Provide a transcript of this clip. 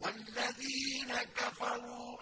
وَالَّذِينَ كَفَرُوا